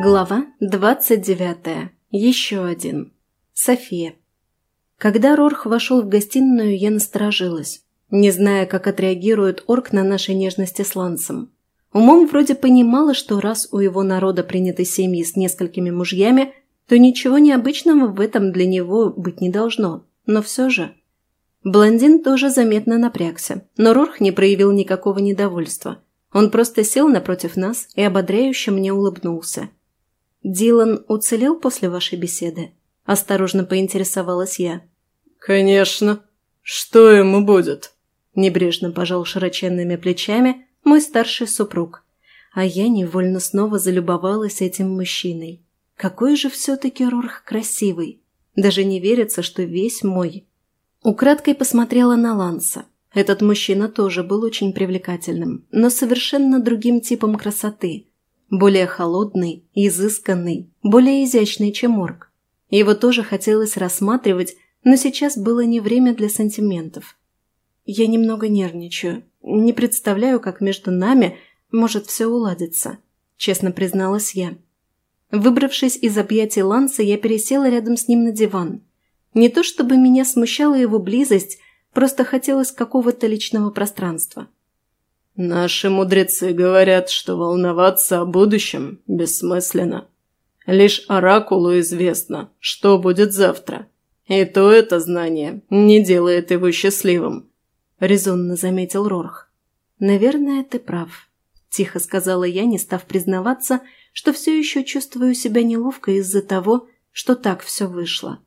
Глава 29. Еще один. София. Когда Рорх вошел в гостиную, я насторожилась, не зная, как отреагирует орк на нашей нежности с Лансом. Умом вроде понимала, что раз у его народа приняты семьи с несколькими мужьями, то ничего необычного в этом для него быть не должно. Но все же... Блондин тоже заметно напрягся, но Рорх не проявил никакого недовольства. Он просто сел напротив нас и ободряюще мне улыбнулся – «Дилан уцелел после вашей беседы?» – осторожно поинтересовалась я. «Конечно. Что ему будет?» – небрежно пожал широченными плечами мой старший супруг. А я невольно снова залюбовалась этим мужчиной. Какой же все-таки Рорх красивый. Даже не верится, что весь мой. Украдкой посмотрела на Ланса. Этот мужчина тоже был очень привлекательным, но совершенно другим типом красоты – более холодный, изысканный, более изящный, чем орк. Его тоже хотелось рассматривать, но сейчас было не время для сантиментов. Я немного нервничаю, не представляю, как между нами может все уладиться, честно призналась я. Выбравшись из объятий Ланса, я пересела рядом с ним на диван. Не то чтобы меня смущала его близость, просто хотелось какого-то личного пространства. Наши мудрецы говорят, что волноваться о будущем бессмысленно. Лишь оракулу известно, что будет завтра. И то это знание не делает его счастливым», – резонно заметил Рорх. «Наверное, ты прав», – тихо сказала я, не став признаваться, что все еще чувствую себя неловко из-за того, что так все вышло.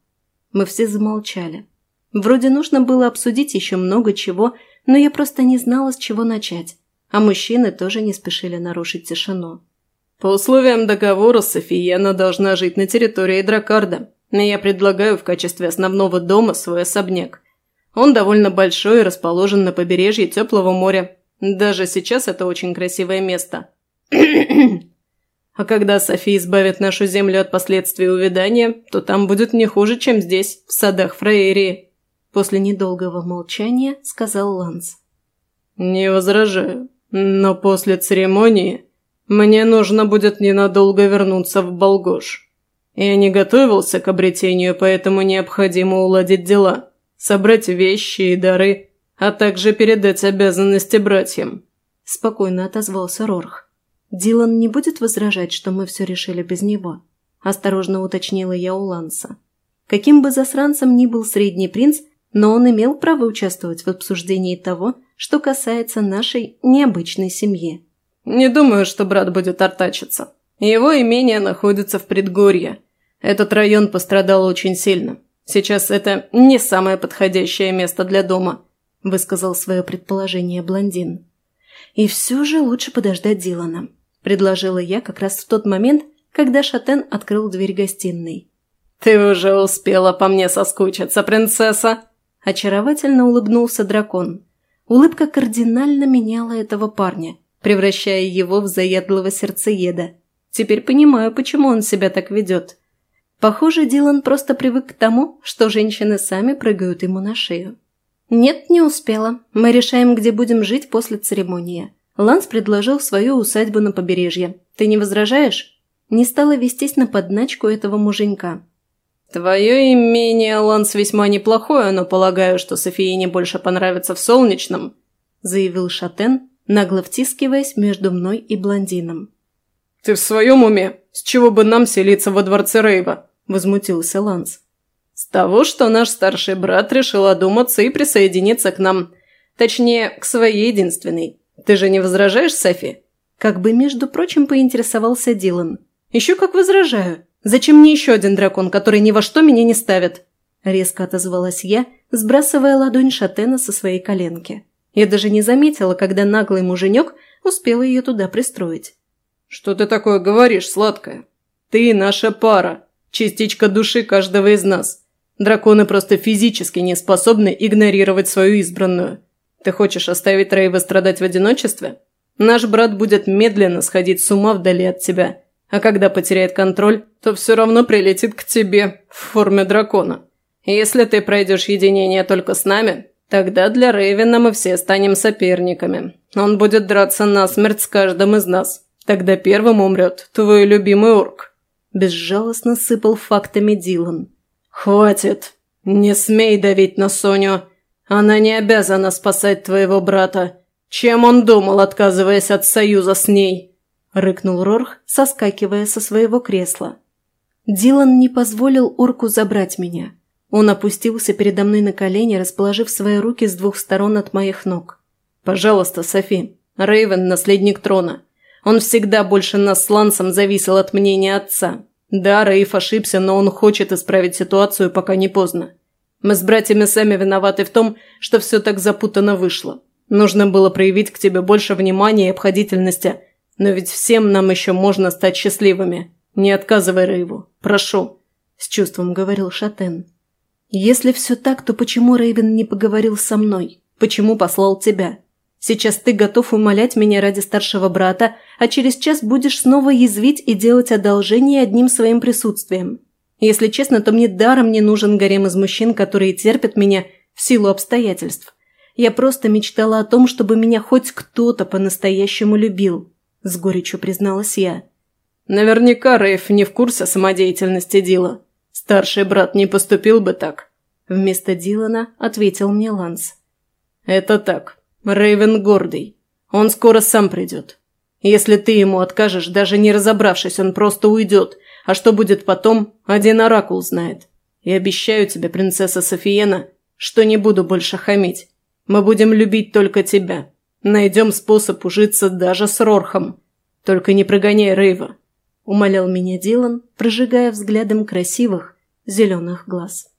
Мы все замолчали. Вроде нужно было обсудить еще много чего, но я просто не знала, с чего начать а мужчины тоже не спешили нарушить тишину. «По условиям договора Софиена должна жить на территории Дракарда, но я предлагаю в качестве основного дома свой особняк. Он довольно большой и расположен на побережье теплого моря. Даже сейчас это очень красивое место. А когда София избавит нашу землю от последствий увядания, то там будет не хуже, чем здесь, в садах Фрейрии». После недолгого молчания сказал Ланс. «Не возражаю. Но после церемонии мне нужно будет ненадолго вернуться в Болгош. Я не готовился к обретению, поэтому необходимо уладить дела, собрать вещи и дары, а также передать обязанности братьям», – спокойно отозвался Рорх. «Дилан не будет возражать, что мы все решили без него?» – осторожно уточнила я у Ланса. Каким бы засранцем ни был средний принц, но он имел право участвовать в обсуждении того, что касается нашей необычной семьи. «Не думаю, что брат будет артачиться. Его имение находится в предгорье. Этот район пострадал очень сильно. Сейчас это не самое подходящее место для дома», – высказал свое предположение блондин. «И все же лучше подождать Дилана», – предложила я как раз в тот момент, когда Шатен открыл дверь гостиной. «Ты уже успела по мне соскучиться, принцесса!» Очаровательно улыбнулся дракон. Улыбка кардинально меняла этого парня, превращая его в заядлого сердцееда. Теперь понимаю, почему он себя так ведет. Похоже, Дилан просто привык к тому, что женщины сами прыгают ему на шею. «Нет, не успела. Мы решаем, где будем жить после церемонии. Ланс предложил свою усадьбу на побережье. Ты не возражаешь?» Не стала вестись на подначку этого муженька. «Твое имение, Ланс, весьма неплохое, но полагаю, что Софии больше понравится в Солнечном», заявил Шатен, нагло втискиваясь между мной и блондином. «Ты в своем уме? С чего бы нам селиться во дворце Рейва?» – возмутился Ланс. «С того, что наш старший брат решил одуматься и присоединиться к нам. Точнее, к своей единственной. Ты же не возражаешь, Софи?» Как бы, между прочим, поинтересовался Дилан. «Еще как возражаю. Зачем мне еще один дракон, который ни во что меня не ставит?» Резко отозвалась я, сбрасывая ладонь Шатена со своей коленки. Я даже не заметила, когда наглый муженек успел ее туда пристроить. «Что ты такое говоришь, сладкая? Ты наша пара, частичка души каждого из нас. Драконы просто физически не способны игнорировать свою избранную. Ты хочешь оставить Рейва страдать в одиночестве? Наш брат будет медленно сходить с ума вдали от тебя, а когда потеряет контроль, то все равно прилетит к тебе в форме дракона. Если ты пройдешь единение только с нами, тогда для Рейвена мы все станем соперниками. Он будет драться насмерть с каждым из нас. Тогда первым умрет твой любимый орк». Безжалостно сыпал фактами Дилан. «Хватит! Не смей давить на Соню! Она не обязана спасать твоего брата. Чем он думал, отказываясь от союза с ней?» Рыкнул Рорх, соскакивая со своего кресла. Дилан не позволил орку забрать меня. Он опустился передо мной на колени, расположив свои руки с двух сторон от моих ног. «Пожалуйста, Софи. Рейвен – наследник трона. Он всегда больше нас с Лансом зависел от мнения отца. Да, Рейв ошибся, но он хочет исправить ситуацию, пока не поздно. Мы с братьями сами виноваты в том, что все так запутанно вышло. Нужно было проявить к тебе больше внимания и обходительности, но ведь всем нам еще можно стать счастливыми. Не отказывай Рейву. Прошу», – с чувством говорил Шатен. «Если все так, то почему Рейвен не поговорил со мной? Почему послал тебя? Сейчас ты готов умолять меня ради старшего брата, а через час будешь снова язвить и делать одолжение одним своим присутствием. Если честно, то мне даром не нужен гарем из мужчин, которые терпят меня в силу обстоятельств. Я просто мечтала о том, чтобы меня хоть кто-то по-настоящему любил», – с горечью призналась я. «Наверняка Рейф не в курсе самодеятельности Дила», Старший брат не поступил бы так. Вместо Дилана ответил мне Ланс. Это так. Рейвен гордый. Он скоро сам придет. Если ты ему откажешь, даже не разобравшись, он просто уйдет. А что будет потом, один оракул знает. И обещаю тебе, принцесса Софиена, что не буду больше хамить. Мы будем любить только тебя. Найдем способ ужиться даже с Рорхом. Только не прогоняй Рейва. – умолял меня Дилан, прожигая взглядом красивых зеленых глаз.